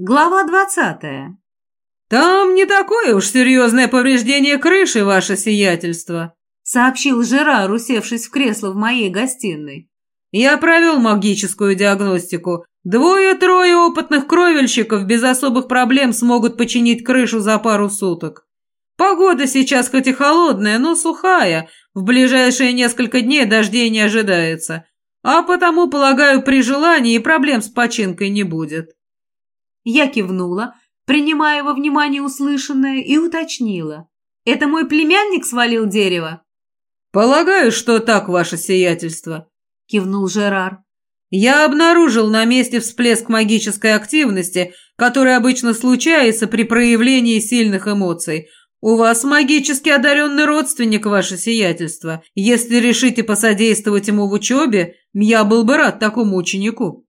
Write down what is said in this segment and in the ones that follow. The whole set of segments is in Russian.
Глава двадцатая. «Там не такое уж серьезное повреждение крыши, ваше сиятельство», сообщил Жерар, усевшись в кресло в моей гостиной. «Я провел магическую диагностику. Двое-трое опытных кровельщиков без особых проблем смогут починить крышу за пару суток. Погода сейчас хоть и холодная, но сухая. В ближайшие несколько дней дождей не ожидается. А потому, полагаю, при желании проблем с починкой не будет». Я кивнула, принимая во внимание услышанное, и уточнила. «Это мой племянник свалил дерево?» «Полагаю, что так, ваше сиятельство», — кивнул Жерар. «Я обнаружил на месте всплеск магической активности, который обычно случается при проявлении сильных эмоций. У вас магически одаренный родственник, ваше сиятельство. Если решите посодействовать ему в учебе, я был бы рад такому ученику».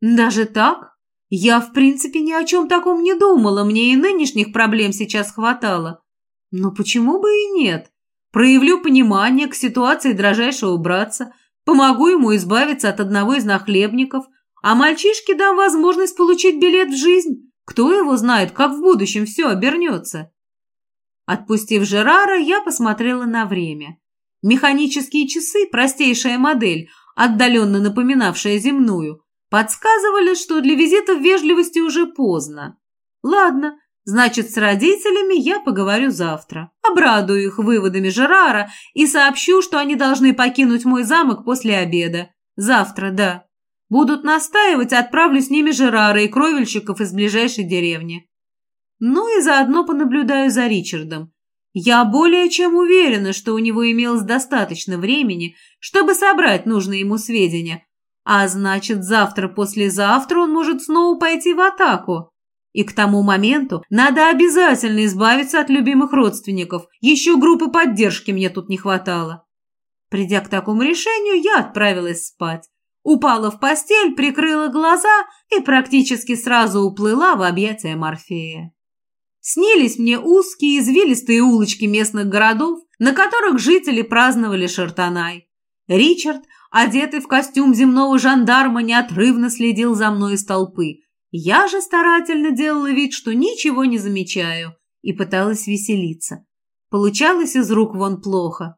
«Даже так?» Я, в принципе, ни о чем таком не думала, мне и нынешних проблем сейчас хватало. Но почему бы и нет? Проявлю понимание к ситуации дрожайшего братца, помогу ему избавиться от одного из нахлебников, а мальчишке дам возможность получить билет в жизнь. Кто его знает, как в будущем все обернется? Отпустив Жерара, я посмотрела на время. Механические часы, простейшая модель, отдаленно напоминавшая земную, Подсказывали, что для визита в вежливости уже поздно. Ладно, значит, с родителями я поговорю завтра. Обрадую их выводами Жерара и сообщу, что они должны покинуть мой замок после обеда. Завтра, да. Будут настаивать, отправлю с ними Жерара и кровельщиков из ближайшей деревни. Ну и заодно понаблюдаю за Ричардом. Я более чем уверена, что у него имелось достаточно времени, чтобы собрать нужные ему сведения, а значит, завтра-послезавтра он может снова пойти в атаку. И к тому моменту надо обязательно избавиться от любимых родственников. Еще группы поддержки мне тут не хватало. Придя к такому решению, я отправилась спать. Упала в постель, прикрыла глаза и практически сразу уплыла в объятия Морфея. Снились мне узкие извилистые улочки местных городов, на которых жители праздновали Шартанай. Ричард одетый в костюм земного жандарма, неотрывно следил за мной из толпы. Я же старательно делала вид, что ничего не замечаю, и пыталась веселиться. Получалось из рук вон плохо.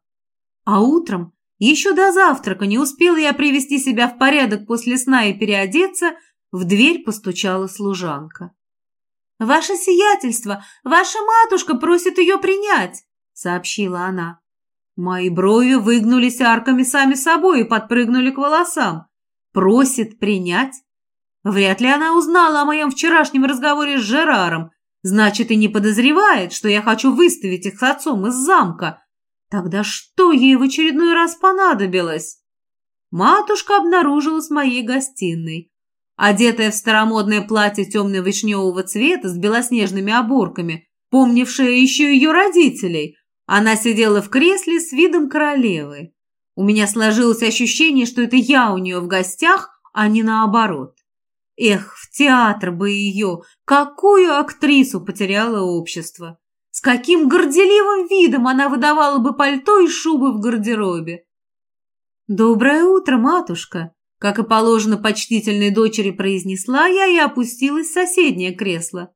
А утром, еще до завтрака, не успела я привести себя в порядок после сна и переодеться, в дверь постучала служанка. «Ваше сиятельство, ваша матушка просит ее принять», — сообщила она. Мои брови выгнулись арками сами собой и подпрыгнули к волосам. Просит принять? Вряд ли она узнала о моем вчерашнем разговоре с Жераром. Значит, и не подозревает, что я хочу выставить их с отцом из замка. Тогда что ей в очередной раз понадобилось? Матушка обнаружилась в моей гостиной. Одетая в старомодное платье темно-вишневого цвета с белоснежными оборками, помнившая еще ее родителей – она сидела в кресле с видом королевы. У меня сложилось ощущение, что это я у нее в гостях, а не наоборот. Эх, в театр бы ее! Какую актрису потеряло общество! С каким горделивым видом она выдавала бы пальто и шубы в гардеробе! «Доброе утро, матушка!» Как и положено почтительной дочери произнесла я и опустилась в соседнее кресло.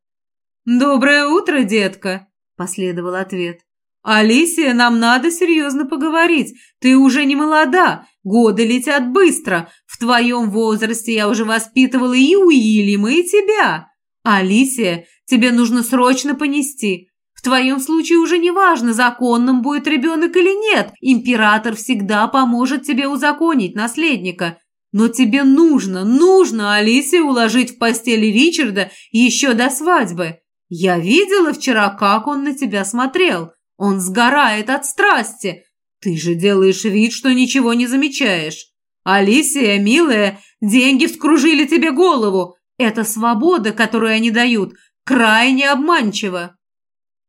«Доброе утро, детка!» – последовал ответ. «Алисия, нам надо серьезно поговорить. Ты уже не молода, годы летят быстро. В твоем возрасте я уже воспитывала и Уильяма, и тебя. Алисия, тебе нужно срочно понести. В твоем случае уже не важно, законным будет ребенок или нет. Император всегда поможет тебе узаконить наследника. Но тебе нужно, нужно Алисия уложить в постели Ричарда еще до свадьбы. Я видела вчера, как он на тебя смотрел». Он сгорает от страсти. Ты же делаешь вид, что ничего не замечаешь. Алисия, милая, деньги вскружили тебе голову. Эта свобода, которую они дают, крайне обманчива.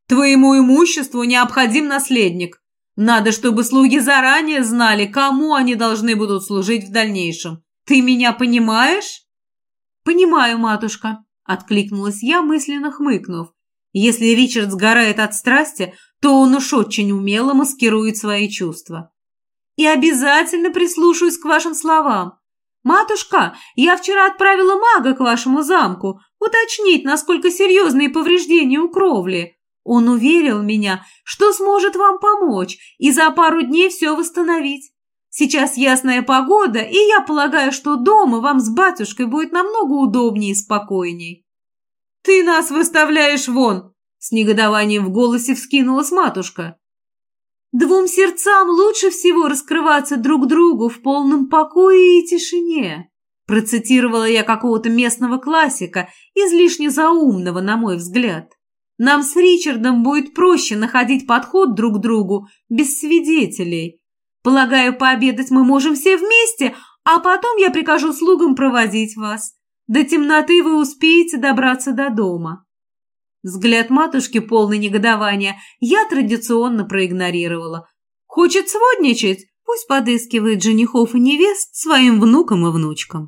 Твоему имуществу необходим наследник. Надо, чтобы слуги заранее знали, кому они должны будут служить в дальнейшем. Ты меня понимаешь? Понимаю, матушка, откликнулась я, мысленно хмыкнув. Если Ричард сгорает от страсти, то он уж очень умело маскирует свои чувства. И обязательно прислушаюсь к вашим словам. «Матушка, я вчера отправила мага к вашему замку уточнить, насколько серьезные повреждения у кровли. Он уверил меня, что сможет вам помочь и за пару дней все восстановить. Сейчас ясная погода, и я полагаю, что дома вам с батюшкой будет намного удобнее и спокойней». «Ты нас выставляешь вон!» С негодованием в голосе вскинулась матушка. Двум сердцам лучше всего раскрываться друг другу в полном покое и тишине. Процитировала я какого-то местного классика, излишне заумного, на мой взгляд. Нам с Ричардом будет проще находить подход друг к другу без свидетелей. Полагаю, пообедать мы можем все вместе, а потом я прикажу слугам проводить вас. До темноты вы успеете добраться до дома. Взгляд матушки, полный негодования, я традиционно проигнорировала. Хочет сводничать? Пусть подыскивает женихов и невест своим внукам и внучкам.